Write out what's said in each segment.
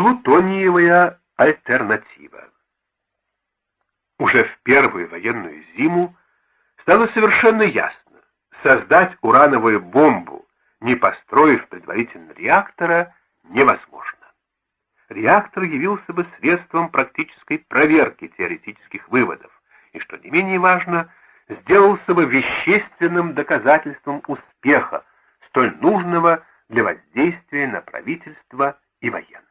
Плутониевая альтернатива. Уже в первую военную зиму стало совершенно ясно, создать урановую бомбу, не построив предварительно реактора, невозможно. Реактор явился бы средством практической проверки теоретических выводов, и, что не менее важно, сделался бы вещественным доказательством успеха, столь нужного для воздействия на правительство и военных.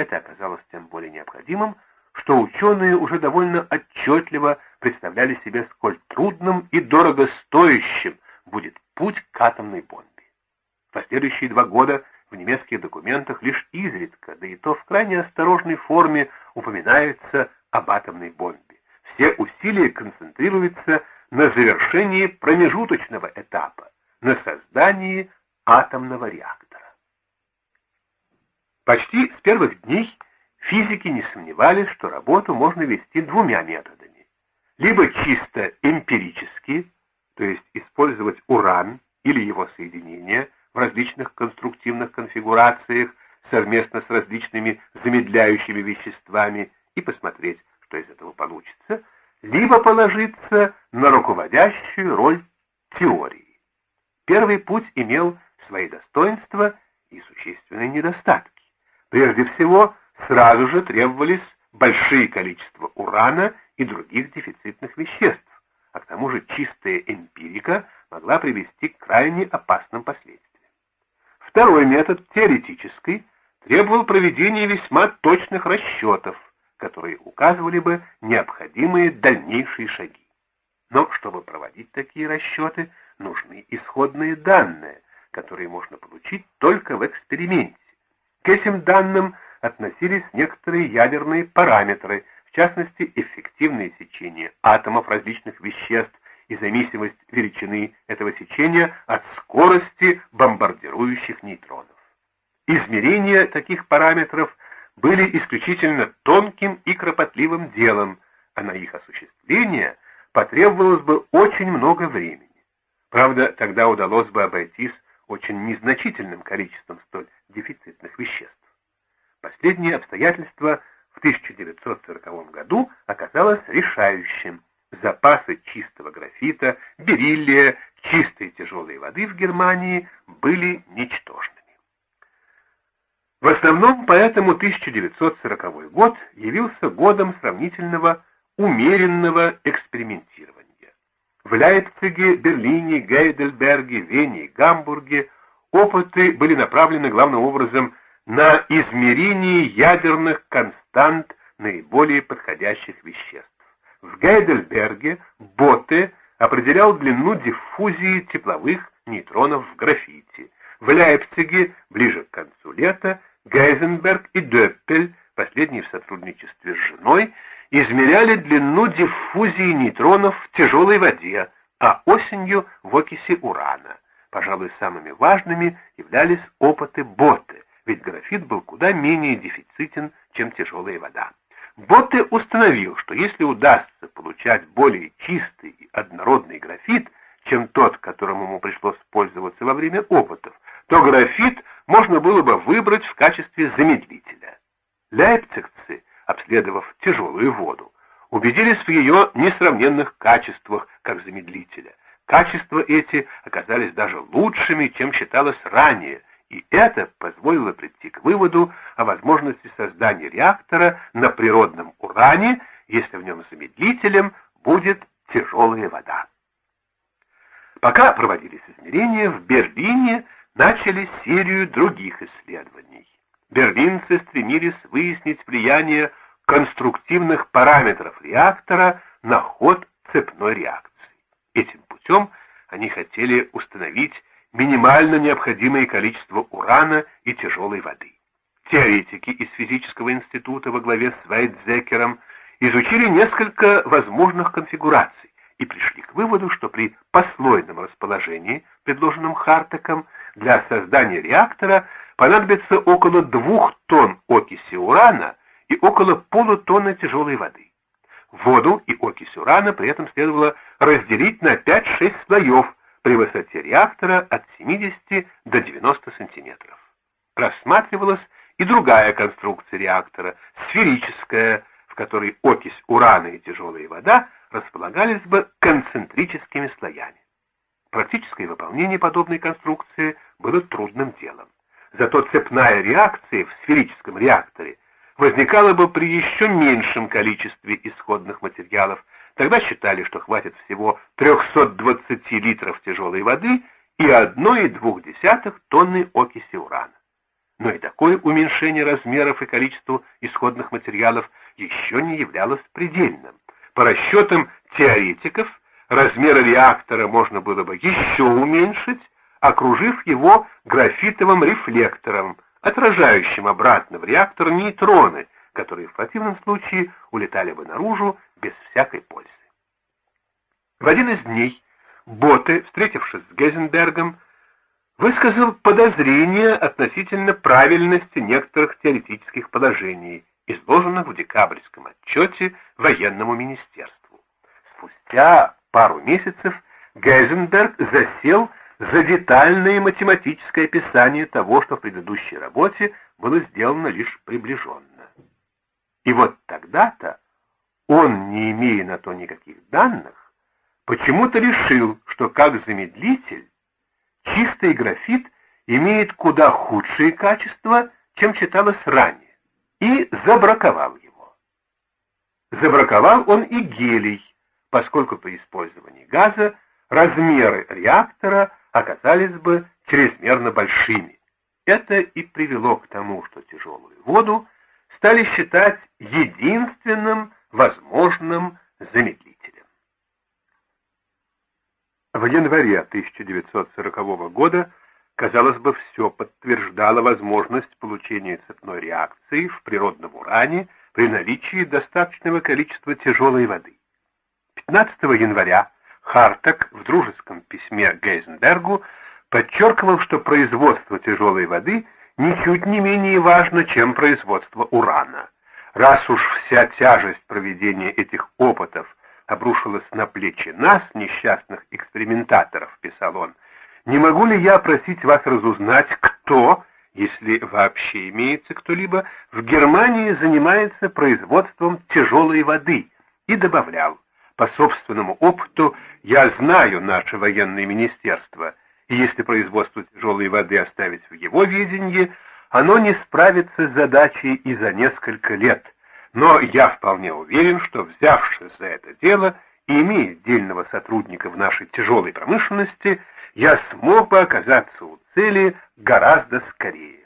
Это оказалось тем более необходимым, что ученые уже довольно отчетливо представляли себе, сколь трудным и дорогостоящим будет путь к атомной бомбе. В последующие два года в немецких документах лишь изредка, да и то в крайне осторожной форме, упоминается об атомной бомбе. Все усилия концентрируются на завершении промежуточного этапа, на создании атомного реактора. Почти с первых дней физики не сомневались, что работу можно вести двумя методами. Либо чисто эмпирически, то есть использовать уран или его соединения в различных конструктивных конфигурациях совместно с различными замедляющими веществами и посмотреть, что из этого получится, либо положиться на руководящую роль теории. Первый путь имел свои достоинства и существенные недостатки. Прежде всего, сразу же требовались большие количества урана и других дефицитных веществ, а к тому же чистая эмпирика могла привести к крайне опасным последствиям. Второй метод, теоретический, требовал проведения весьма точных расчетов, которые указывали бы необходимые дальнейшие шаги. Но чтобы проводить такие расчеты, нужны исходные данные, которые можно получить только в эксперименте. К этим данным относились некоторые ядерные параметры, в частности, эффективное сечение атомов различных веществ и зависимость величины этого сечения от скорости бомбардирующих нейтронов. Измерение таких параметров были исключительно тонким и кропотливым делом, а на их осуществление потребовалось бы очень много времени. Правда, тогда удалось бы обойтись очень незначительным количеством столь дефицитных веществ. Последнее обстоятельство в 1940 году оказалось решающим. Запасы чистого графита, бериллия, чистой тяжелой воды в Германии были ничтожны. В основном поэтому 1940 год явился годом сравнительного умеренного экспериментирования. В Лейпциге, Берлине, Гейдельберге, Вене Гамбурге опыты были направлены главным образом на измерение ядерных констант наиболее подходящих веществ. В Гейдельберге Ботте определял длину диффузии тепловых нейтронов в графите. В Лейпциге, ближе к концу лета, Гейзенберг и Дёппель, последний в сотрудничестве с женой, измеряли длину диффузии нейтронов в тяжелой воде, а осенью в окиси урана. Пожалуй, самыми важными являлись опыты Ботте, ведь графит был куда менее дефицитен, чем тяжелая вода. Ботте установил, что если удастся получать более чистый и однородный графит, чем тот, которым ему пришлось пользоваться во время опытов, то графит можно было бы выбрать в качестве замедлителя. Лейпцигцы, обследовав тяжелую воду, убедились в ее несравненных качествах как замедлителя. Качества эти оказались даже лучшими, чем считалось ранее, и это позволило прийти к выводу о возможности создания реактора на природном уране, если в нем замедлителем будет тяжелая вода. Пока проводились измерения, в Берлине начали серию других исследований. Берлинцы стремились выяснить влияние конструктивных параметров реактора на ход цепной реакции. Этим путем они хотели установить минимально необходимое количество урана и тяжелой воды. Теоретики из физического института во главе с Вайтзекером изучили несколько возможных конфигураций и пришли к выводу, что при послойном расположении, предложенном Хартеком, для создания реактора понадобится около двух тонн окиси урана и около полутонны тяжелой воды. Воду и окись урана при этом следовало разделить на 5-6 слоев при высоте реактора от 70 до 90 сантиметров. Рассматривалось и другая конструкция реактора, сферическая, в которой окись урана и тяжелая вода располагались бы концентрическими слоями. Практическое выполнение подобной конструкции было трудным делом. Зато цепная реакция в сферическом реакторе возникала бы при еще меньшем количестве исходных материалов. Тогда считали, что хватит всего 320 литров тяжелой воды и 1,2 тонны окиси урана. Но и такое уменьшение размеров и количества исходных материалов еще не являлось предельным. По расчетам теоретиков, размеры реактора можно было бы еще уменьшить, окружив его графитовым рефлектором, отражающим обратно в реактор нейтроны, которые в противном случае улетали бы наружу без всякой пользы. В один из дней Боте, встретившись с Гейзенбергом, высказал подозрение относительно правильности некоторых теоретических положений, изложенных в декабрьском отчете военному министерству. Спустя пару месяцев Гейзенберг засел за детальное математическое описание того, что в предыдущей работе было сделано лишь приближенно. И вот тогда-то он, не имея на то никаких данных, почему-то решил, что как замедлитель чистый графит имеет куда худшие качества, чем считалось ранее, и забраковал его. Забраковал он и гелий, поскольку при использовании газа размеры реактора оказались бы чрезмерно большими. Это и привело к тому, что тяжелую воду стали считать единственным возможным замедлителем. В январе 1940 года, казалось бы, все подтверждало возможность получения цепной реакции в природном уране при наличии достаточного количества тяжелой воды. 15 января Хартак в дружеском письме Гейзенбергу подчеркивал, что производство тяжелой воды ничуть не менее важно, чем производство урана. Раз уж вся тяжесть проведения этих опытов обрушилась на плечи нас, несчастных экспериментаторов, писал он, не могу ли я просить вас разузнать, кто, если вообще имеется кто-либо, в Германии занимается производством тяжелой воды, и добавлял, по собственному опыту я знаю наше военное министерство, и если производство тяжелой воды оставить в его ведении, оно не справится с задачей и за несколько лет. Но я вполне уверен, что взявшись за это дело и имея дельного сотрудника в нашей тяжелой промышленности, я смог бы оказаться у цели гораздо скорее.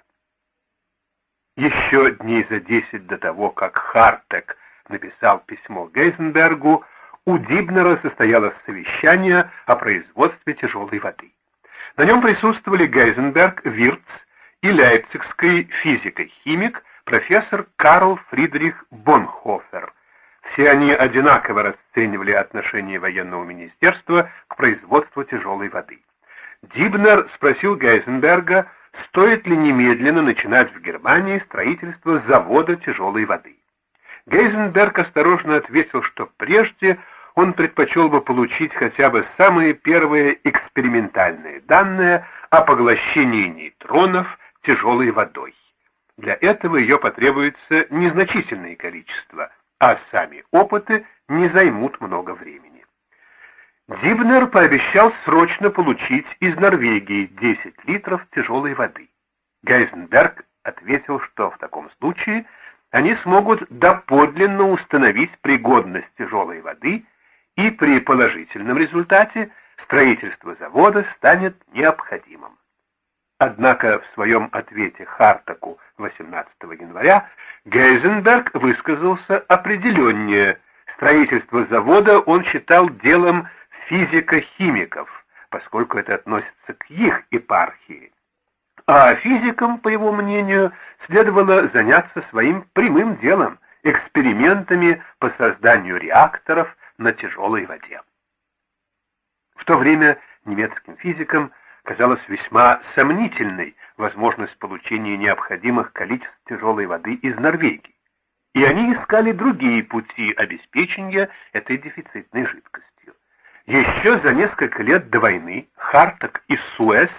Еще дней за десять до того, как Хартек написал письмо Гейзенбергу, у Дибнера состоялось совещание о производстве тяжелой воды. На нем присутствовали Гейзенберг, Вирц и лейпцигский физико-химик профессор Карл Фридрих Бонхофер. Все они одинаково расценивали отношение военного министерства к производству тяжелой воды. Дибнер спросил Гейзенберга, стоит ли немедленно начинать в Германии строительство завода тяжелой воды. Гейзенберг осторожно ответил, что прежде он предпочел бы получить хотя бы самые первые экспериментальные данные о поглощении нейтронов тяжелой водой. Для этого ее потребуется незначительное количество, а сами опыты не займут много времени. Дибнер пообещал срочно получить из Норвегии 10 литров тяжелой воды. Гейзенберг ответил, что в таком случае они смогут доподлинно установить пригодность тяжелой воды и при положительном результате строительство завода станет необходимым. Однако в своем ответе Хартаку 18 января Гейзенберг высказался определеннее. Строительство завода он считал делом физико-химиков, поскольку это относится к их епархии. А физикам, по его мнению, следовало заняться своим прямым делом, экспериментами по созданию реакторов, на тяжелой воде. В то время немецким физикам казалась весьма сомнительной возможность получения необходимых количеств тяжелой воды из Норвегии, и они искали другие пути обеспечения этой дефицитной жидкостью. Еще за несколько лет до войны Харток и Суэс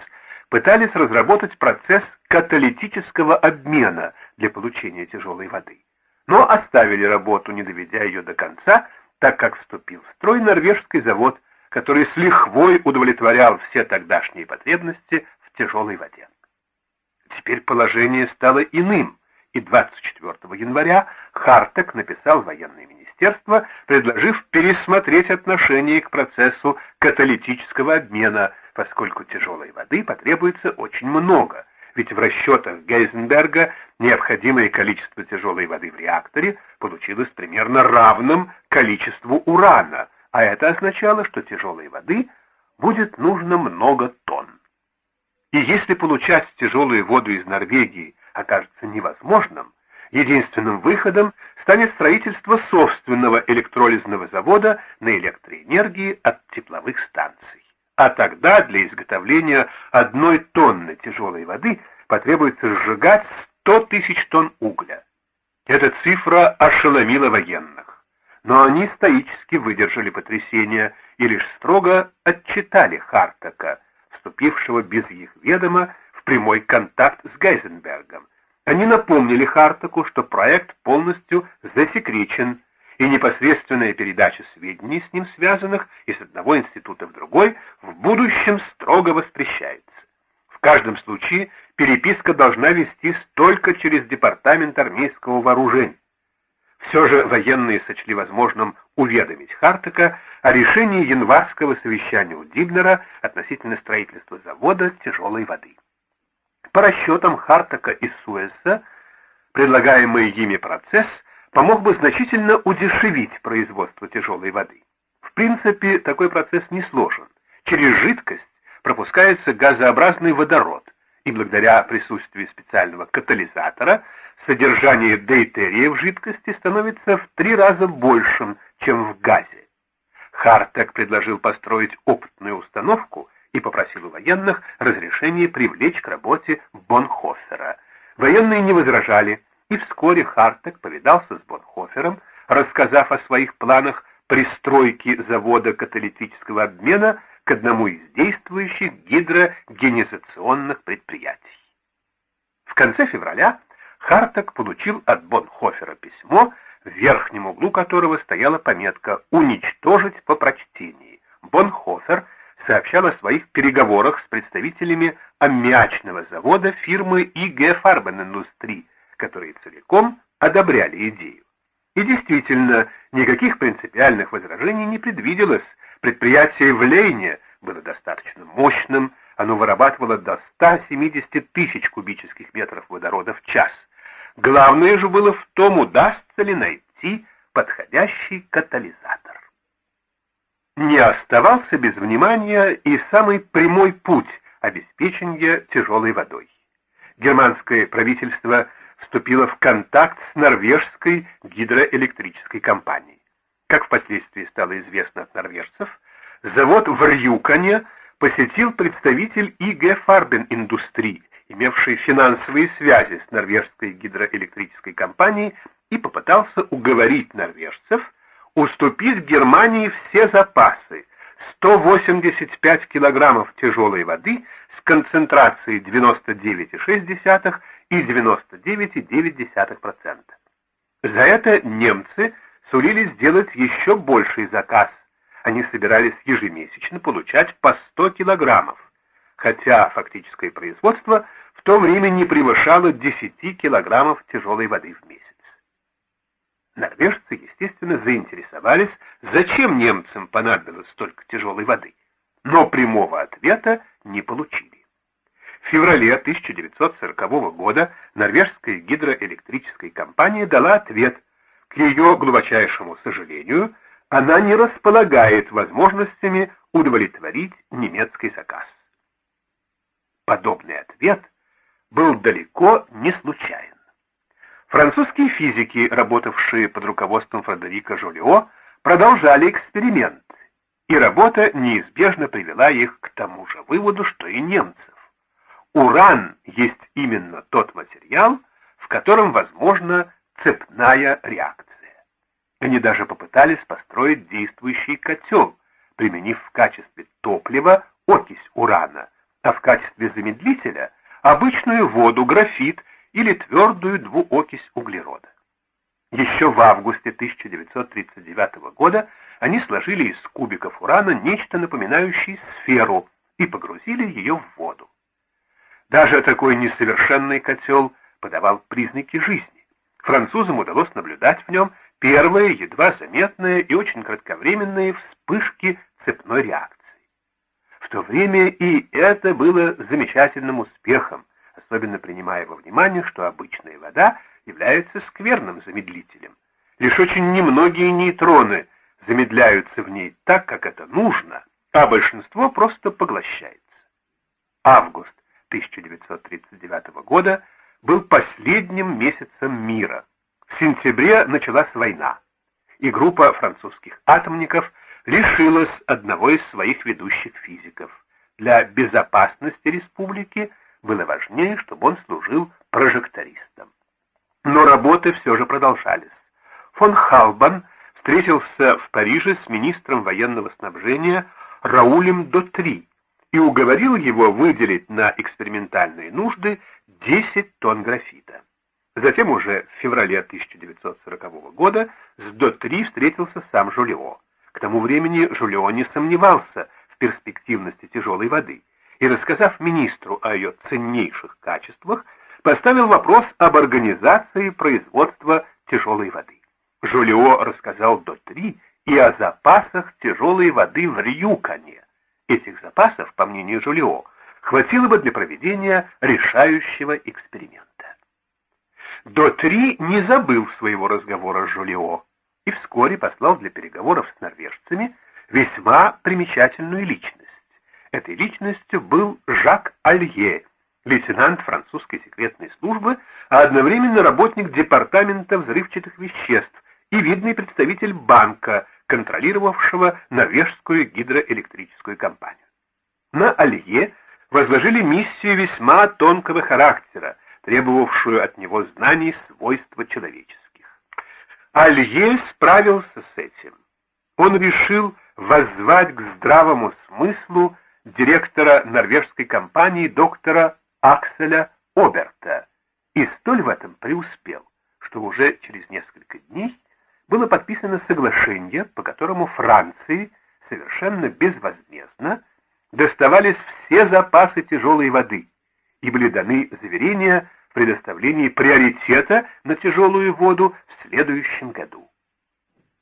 пытались разработать процесс каталитического обмена для получения тяжелой воды, но оставили работу, не доведя ее до конца, так как вступил в строй норвежский завод, который с лихвой удовлетворял все тогдашние потребности в тяжелой воде. Теперь положение стало иным, и 24 января Хартек написал военное министерство, предложив пересмотреть отношение к процессу каталитического обмена, поскольку тяжелой воды потребуется очень много, ведь в расчетах Гейзенберга необходимое количество тяжелой воды в реакторе получилось примерно равным количеству урана, а это означало, что тяжелой воды будет нужно много тонн. И если получать тяжелую воду из Норвегии окажется невозможным, единственным выходом станет строительство собственного электролизного завода на электроэнергии от тепловых станций. А тогда для изготовления одной тонны тяжелой воды потребуется сжигать 100 тысяч тонн угля. Эта цифра ошеломила военных, но они стоически выдержали потрясение и лишь строго отчитали Хартака, вступившего без их ведома в прямой контакт с Гейзенбергом. Они напомнили Хартаку, что проект полностью засекречен, и непосредственная передача сведений с ним связанных из одного института в другой в будущем строго воспрещается. В каждом случае переписка должна вестись только через департамент армейского вооружения. Все же военные сочли возможным уведомить Хартека о решении январского совещания у Дибнера относительно строительства завода тяжелой воды. По расчетам Хартека и Суэса, предлагаемый ими процесс помог бы значительно удешевить производство тяжелой воды. В принципе, такой процесс не сложен. Через жидкость пропускается газообразный водород, и благодаря присутствию специального катализатора содержание дейтерия в жидкости становится в три раза большим, чем в газе. Хартек предложил построить опытную установку и попросил у военных разрешения привлечь к работе Бонхофера. Военные не возражали, и вскоре Хартек повидался с Бонхофером, рассказав о своих планах пристройки завода каталитического обмена к одному из действующих гидрогенизационных предприятий. В конце февраля Хартек получил от Бонхофера письмо, в верхнем углу которого стояла пометка «Уничтожить по прочтении». Бонхофер сообщал о своих переговорах с представителями аммиачного завода фирмы ИГ Фарбен-Индустрии, которые целиком одобряли идею. И действительно, никаких принципиальных возражений не предвиделось. Предприятие в Лейне было достаточно мощным, оно вырабатывало до 170 тысяч кубических метров водорода в час. Главное же было в том, удастся ли найти подходящий катализатор. Не оставался без внимания и самый прямой путь обеспечения тяжелой водой. Германское правительство вступила в контакт с норвежской гидроэлектрической компанией. Как впоследствии стало известно от норвежцев, завод в Рюкане посетил представитель ИГ Фарбен Индустрии, имевший финансовые связи с норвежской гидроэлектрической компанией, и попытался уговорить норвежцев уступить Германии все запасы 185 килограммов тяжелой воды с концентрацией 99,6 и 99,9%. За это немцы сулили сделать еще больший заказ. Они собирались ежемесячно получать по 100 килограммов, хотя фактическое производство в то время не превышало 10 килограммов тяжелой воды в месяц. Норвежцы, естественно, заинтересовались, зачем немцам понадобилось столько тяжелой воды, но прямого ответа не получили. В феврале 1940 года норвежская гидроэлектрическая компания дала ответ. К ее глубочайшему сожалению, она не располагает возможностями удовлетворить немецкий заказ. Подобный ответ был далеко не случайен. Французские физики, работавшие под руководством Фредерика Жолио, продолжали эксперимент, и работа неизбежно привела их к тому же выводу, что и немцев. Уран есть именно тот материал, в котором возможна цепная реакция. Они даже попытались построить действующий котел, применив в качестве топлива окись урана, а в качестве замедлителя обычную воду, графит или твердую двуокись углерода. Еще в августе 1939 года они сложили из кубиков урана нечто напоминающее сферу и погрузили ее в воду. Даже такой несовершенный котел подавал признаки жизни. Французам удалось наблюдать в нем первые, едва заметные и очень кратковременные вспышки цепной реакции. В то время и это было замечательным успехом, особенно принимая во внимание, что обычная вода является скверным замедлителем. Лишь очень немногие нейтроны замедляются в ней так, как это нужно, а большинство просто поглощается. Август 1939 года был последним месяцем мира. В сентябре началась война, и группа французских атомников лишилась одного из своих ведущих физиков. Для безопасности республики было важнее, чтобы он служил прожектористом. Но работы все же продолжались. Фон Халбан встретился в Париже с министром военного снабжения Раулем Дотри и уговорил его выделить на экспериментальные нужды 10 тонн графита. Затем уже в феврале 1940 года с Дотри встретился сам Жулио. К тому времени Жулио не сомневался в перспективности тяжелой воды и, рассказав министру о ее ценнейших качествах, поставил вопрос об организации производства тяжелой воды. Жулио рассказал Дотри и о запасах тяжелой воды в Рюкане. Этих запасов, по мнению Жулио, хватило бы для проведения решающего эксперимента. Дотри не забыл своего разговора с Жулио и вскоре послал для переговоров с норвежцами весьма примечательную личность. Этой личностью был Жак Алье, лейтенант французской секретной службы, а одновременно работник департамента взрывчатых веществ и видный представитель банка, контролировавшего норвежскую гидроэлектрическую компанию. На Алье возложили миссию весьма тонкого характера, требовавшую от него знаний свойства человеческих. Алье справился с этим. Он решил воззвать к здравому смыслу директора норвежской компании доктора Акселя Оберта и столь в этом преуспел, что уже через несколько дней было подписано соглашение, по которому Франции совершенно безвозмездно доставались все запасы тяжелой воды и были даны заверения в предоставлении приоритета на тяжелую воду в следующем году.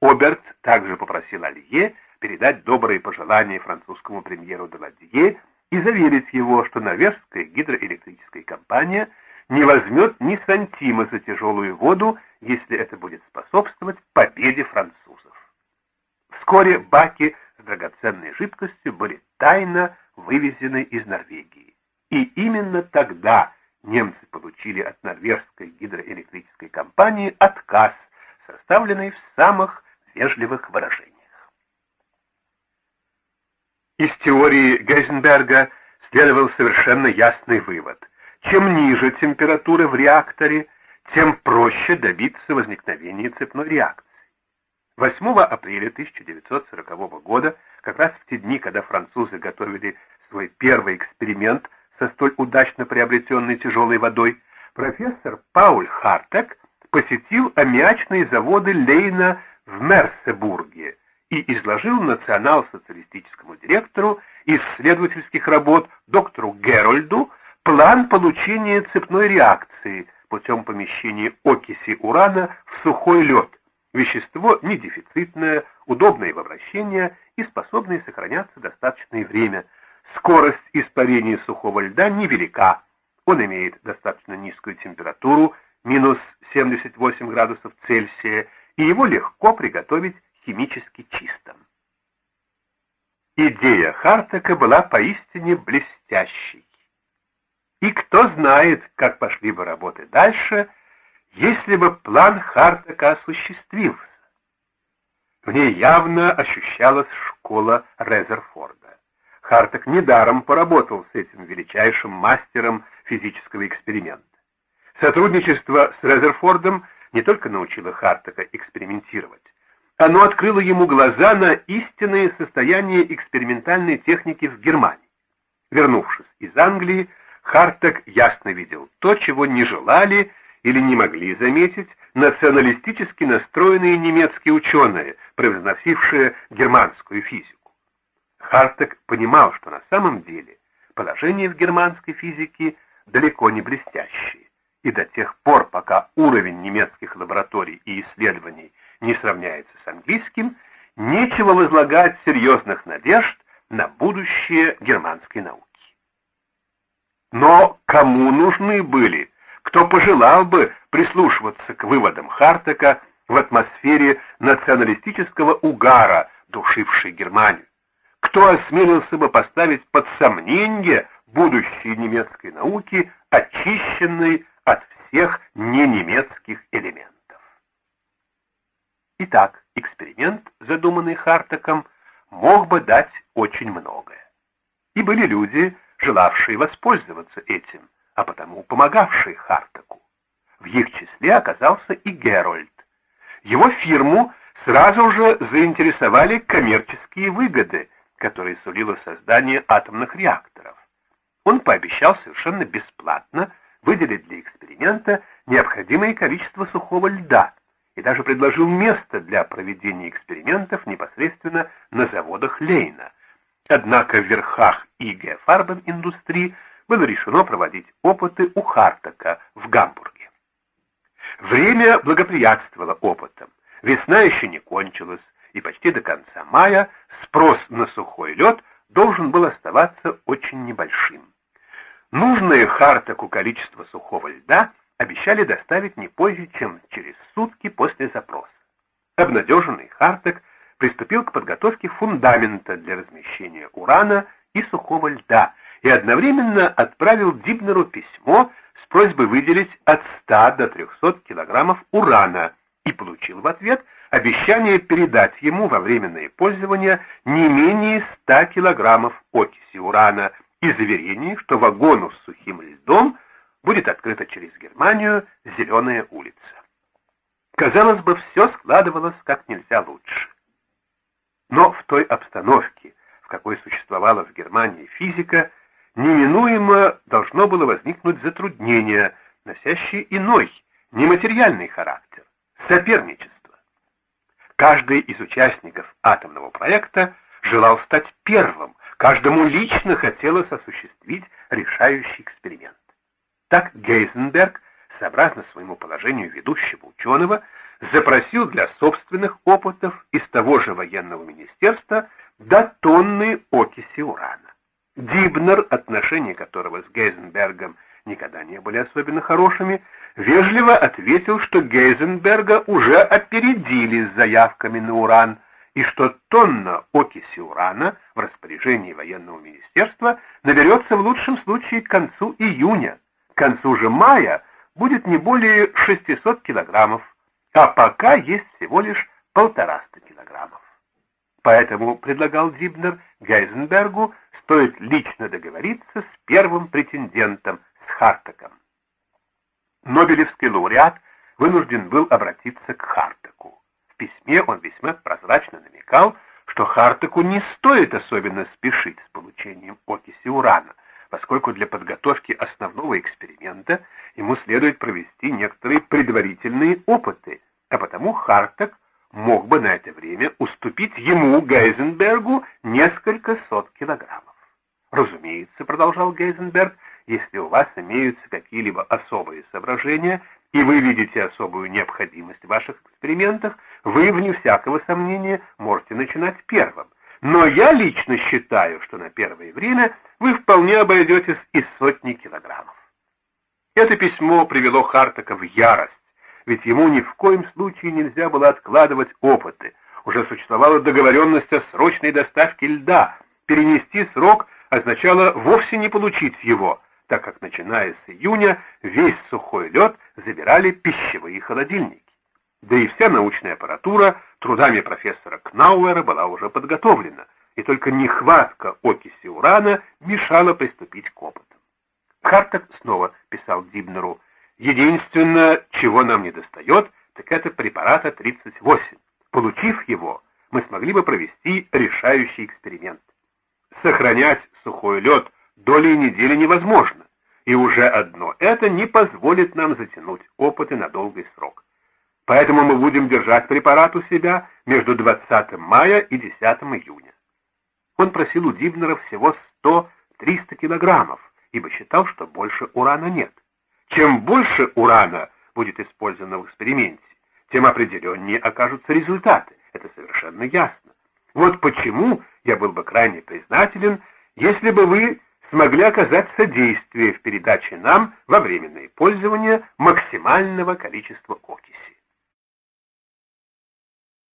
Оберт также попросил Алье передать добрые пожелания французскому премьеру Деладье и заверить его, что норвежская гидроэлектрическая компания не возьмет ни сантима за тяжелую воду, если это будет способствовать победе французов. Вскоре баки с драгоценной жидкостью были тайно вывезены из Норвегии. И именно тогда немцы получили от норвежской гидроэлектрической компании отказ, составленный в самых вежливых выражениях. Из теории Гейзенберга следовал совершенно ясный вывод. Чем ниже температура в реакторе, тем проще добиться возникновения цепной реакции. 8 апреля 1940 года, как раз в те дни, когда французы готовили свой первый эксперимент со столь удачно приобретенной тяжелой водой, профессор Пауль Хартек посетил аммиачные заводы Лейна в Мерсебурге и изложил национал-социалистическому директору исследовательских работ доктору Герольду план получения цепной реакции путем помещения окиси урана в сухой лед, вещество недефицитное, удобное в обращении и способное сохраняться достаточное время. Скорость испарения сухого льда невелика, он имеет достаточно низкую температуру, минус 78 градусов Цельсия, и его легко приготовить химически чистым. Идея Хартека была поистине блестящей. И кто знает, как пошли бы работы дальше, если бы план Хартека осуществился. В ней явно ощущалась школа Резерфорда. Хартек недаром поработал с этим величайшим мастером физического эксперимента. Сотрудничество с Резерфордом не только научило Хартека экспериментировать, оно открыло ему глаза на истинное состояние экспериментальной техники в Германии. Вернувшись из Англии, Хартек ясно видел то, чего не желали или не могли заметить националистически настроенные немецкие ученые, превозносившие германскую физику. Хартек понимал, что на самом деле положение в германской физике далеко не блестящее, и до тех пор, пока уровень немецких лабораторий и исследований не сравняется с английским, нечего возлагать серьезных надежд на будущее германской науки. Но кому нужны были, кто пожелал бы прислушиваться к выводам Хартека в атмосфере националистического угара, душившей Германию? Кто осмелился бы поставить под сомнение будущее немецкой науки, очищенной от всех ненемецких элементов? Итак, эксперимент, задуманный Хартеком, мог бы дать очень многое. И были люди, желавшие воспользоваться этим, а потому помогавшие Хартеку. В их числе оказался и Герольд. Его фирму сразу же заинтересовали коммерческие выгоды, которые сулило создание атомных реакторов. Он пообещал совершенно бесплатно выделить для эксперимента необходимое количество сухого льда и даже предложил место для проведения экспериментов непосредственно на заводах Лейна. Однако в верхах ИГ Фарбен-индустрии было решено проводить опыты у Хартака в Гамбурге. Время благоприятствовало опытам. Весна еще не кончилась, и почти до конца мая спрос на сухой лед должен был оставаться очень небольшим. Нужное Хартаку количество сухого льда обещали доставить не позже, чем через сутки после запроса. Обнадеженный Хартак приступил к подготовке фундамента для размещения урана и сухого льда и одновременно отправил Дибнеру письмо с просьбой выделить от 100 до 300 килограммов урана и получил в ответ обещание передать ему во временное пользование не менее 100 килограммов окиси урана и заверение, что вагону с сухим льдом будет открыта через Германию «Зеленая улица». Казалось бы, все складывалось как нельзя лучше. Но в той обстановке, в какой существовала в Германии физика, неминуемо должно было возникнуть затруднение, носящее иной, нематериальный характер – соперничество. Каждый из участников атомного проекта желал стать первым, каждому лично хотелось осуществить решающий эксперимент. Так Гейзенберг, сообразно своему положению ведущего ученого, запросил для собственных опытов из того же военного министерства до тонны окиси урана. Дибнер, отношения которого с Гейзенбергом никогда не были особенно хорошими, вежливо ответил, что Гейзенберга уже опередили с заявками на уран, и что тонна окиси урана в распоряжении военного министерства наберется в лучшем случае к концу июня. К концу же мая будет не более 600 килограммов, а пока есть всего лишь полтораста килограммов. Поэтому, предлагал Дибнер, Гейзенбергу стоит лично договориться с первым претендентом, с Хартаком. Нобелевский лауреат вынужден был обратиться к Хартаку. В письме он весьма прозрачно намекал, что Хартаку не стоит особенно спешить с получением окиси урана, поскольку для подготовки основного эксперимента ему следует провести некоторые предварительные опыты, а потому Хартак мог бы на это время уступить ему, Гейзенбергу, несколько сот килограммов. Разумеется, продолжал Гейзенберг, если у вас имеются какие-либо особые соображения, и вы видите особую необходимость в ваших экспериментах, вы, вне всякого сомнения, можете начинать первым. Но я лично считаю, что на первое время вы вполне обойдетесь из сотни килограммов. Это письмо привело Хартака в ярость, ведь ему ни в коем случае нельзя было откладывать опыты. Уже существовала договоренность о срочной доставке льда. Перенести срок означало вовсе не получить его, так как начиная с июня весь сухой лед забирали пищевые холодильники. Да и вся научная аппаратура трудами профессора Кнауэра была уже подготовлена, и только нехватка окиси урана мешала приступить к опытам. Хартек снова писал Дибнеру, «Единственное, чего нам не достает, так это препарата 38. Получив его, мы смогли бы провести решающий эксперимент. Сохранять сухой лед долей недели невозможно, и уже одно это не позволит нам затянуть опыты на долгий срок. Поэтому мы будем держать препарат у себя между 20 мая и 10 июня. Он просил у Дибнера всего 100-300 килограммов, ибо считал, что больше урана нет. Чем больше урана будет использовано в эксперименте, тем определеннее окажутся результаты. Это совершенно ясно. Вот почему я был бы крайне признателен, если бы вы смогли оказать содействие в передаче нам во временное пользование максимального количества окиси.